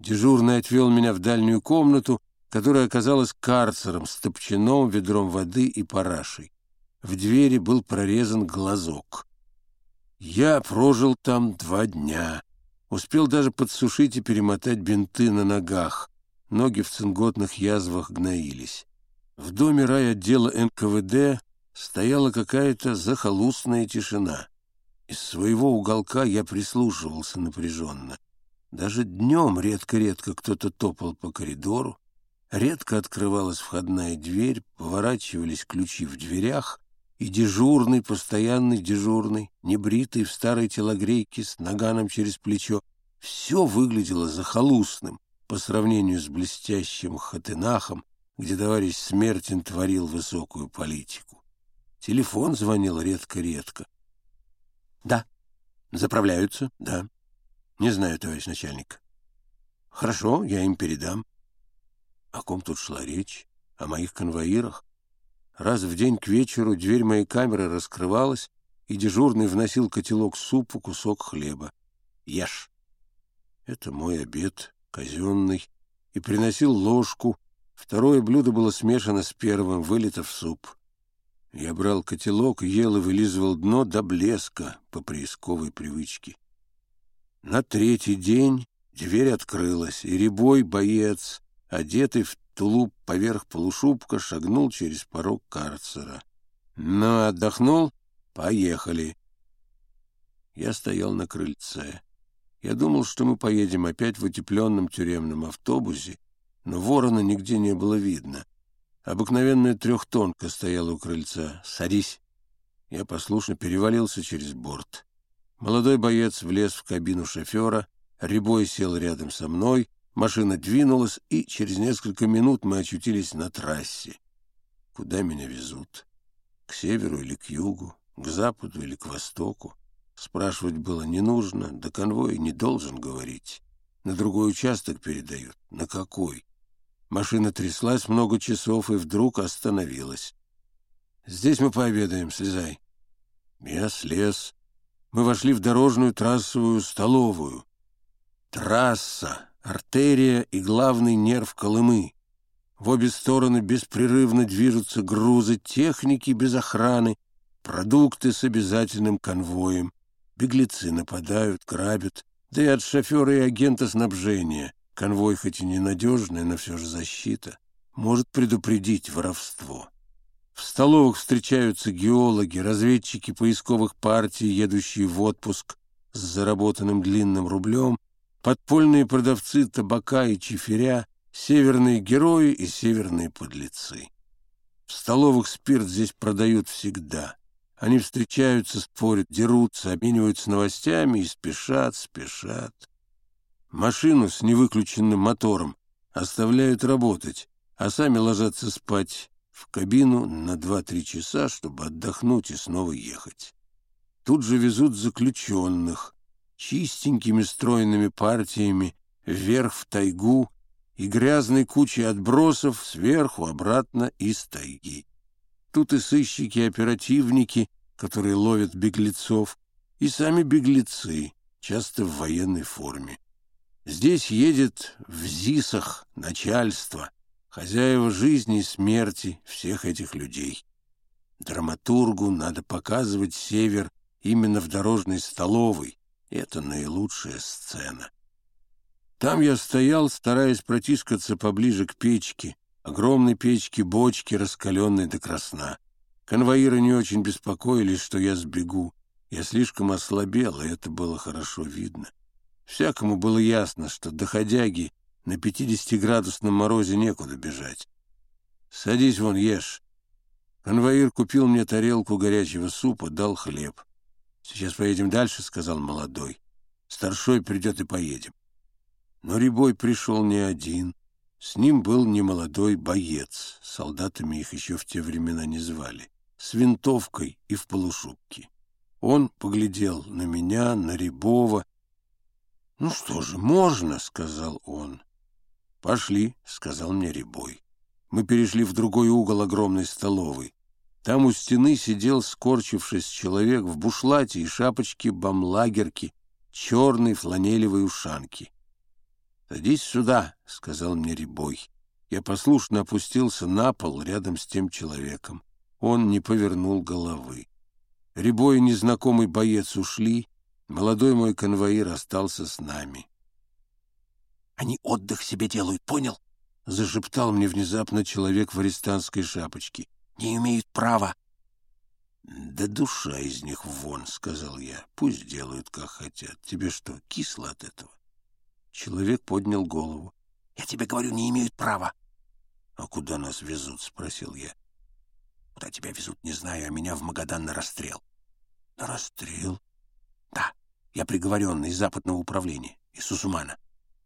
Дежурный отвел меня в дальнюю комнату, которая оказалась карцером с топчаном, ведром воды и парашей. В двери был прорезан глазок. Я прожил там два дня. Успел даже подсушить и перемотать бинты на ногах. Ноги в цинготных язвах гноились. В доме райотдела НКВД стояла какая-то захолустная тишина. Из своего уголка я прислушивался напряженно. Даже днем редко-редко кто-то топал по коридору, редко открывалась входная дверь, поворачивались ключи в дверях, и дежурный, постоянный дежурный, небритый в старой телогрейке с наганом через плечо, все выглядело захолустным по сравнению с блестящим Хатынахом, где товарищ Смертин творил высокую политику. Телефон звонил редко-редко. «Да». «Заправляются?» «Да». «Не знаю, товарищ начальник». «Хорошо, я им передам». О ком тут шла речь? О моих конвоирах? Раз в день к вечеру дверь моей камеры раскрывалась, и дежурный вносил котелок супу, кусок хлеба. Ешь. Это мой обед, казенный, и приносил ложку. Второе блюдо было смешано с первым, вылито в суп. Я брал котелок, ел и вылизывал дно до блеска по приисковой привычке. На третий день дверь открылась, и рябой боец, одетый в тулуп поверх полушубка, шагнул через порог карцера. «Ну, отдохнул? Поехали!» Я стоял на крыльце. Я думал, что мы поедем опять в утепленном тюремном автобусе, но ворона нигде не было видно. Обыкновенная трехтонка стояла у крыльца. «Садись!» Я послушно перевалился через борт. Молодой боец влез в кабину шофера, Рябой сел рядом со мной, машина двинулась, и через несколько минут мы очутились на трассе. Куда меня везут? К северу или к югу? К западу или к востоку? Спрашивать было не нужно, да конвой не должен говорить. На другой участок передают. На какой? Машина тряслась много часов и вдруг остановилась. «Здесь мы пообедаем, слезай». Я слез. Мы вошли в дорожную трассовую столовую. Трасса, артерия и главный нерв Колымы. В обе стороны беспрерывно движутся грузы техники без охраны, продукты с обязательным конвоем. Беглецы нападают, грабят, да и от шофера и агента снабжения Конвой хоть и ненадежный, но все же защита. Может предупредить воровство. В столовых встречаются геологи, разведчики поисковых партий, едущие в отпуск с заработанным длинным рублем, подпольные продавцы табака и чиферя, северные герои и северные подлецы. В столовых спирт здесь продают всегда. Они встречаются, спорят, дерутся, обмениваются новостями и спешат, спешат. Машину с невыключенным мотором оставляют работать, а сами ложатся спать в кабину на 2-3 часа, чтобы отдохнуть и снова ехать. Тут же везут заключенных чистенькими стройными партиями вверх в тайгу и грязной кучей отбросов сверху обратно из тайги. Тут и сыщики-оперативники, которые ловят беглецов, и сами беглецы, часто в военной форме. Здесь едет в ЗИСах начальство, хозяева жизни и смерти всех этих людей. Драматургу надо показывать север именно в дорожной столовой. Это наилучшая сцена. Там я стоял, стараясь протискаться поближе к печке, огромной печке бочки, раскаленной до красна. Конвоиры не очень беспокоились, что я сбегу. Я слишком ослабел, и это было хорошо видно. Всякому было ясно, что доходяги на пятидесятиградусном морозе некуда бежать. «Садись вон, ешь». Конвоир купил мне тарелку горячего супа, дал хлеб. «Сейчас поедем дальше», — сказал молодой. «Старшой придет и поедем». Но Рябой пришел не один. С ним был немолодой боец, солдатами их еще в те времена не звали, с винтовкой и в полушубке. Он поглядел на меня, на Рябова, «Ну что же, можно», — сказал он. «Пошли», — сказал мне Рябой. Мы перешли в другой угол огромной столовой. Там у стены сидел, скорчившись, человек в бушлате и шапочке бамлагерки, черной фланелевой ушанки. «Садись сюда», — сказал мне Рябой. Я послушно опустился на пол рядом с тем человеком. Он не повернул головы. Рябой и незнакомый боец ушли, молодой мой конвоир остался с нами. «Они отдых себе делают, понял?» — зашептал мне внезапно человек в арестантской шапочке. «Не имеют права». «Да душа из них вон», — сказал я. «Пусть делают, как хотят. Тебе что, кисло от этого?» Человек поднял голову. «Я тебе говорю, не имеют права». «А куда нас везут?» — спросил я. «Куда тебя везут, не знаю, а меня в Магадан на расстрел». «На расстрел?» «Да, я приговоренный из западного управления, из Сузумана».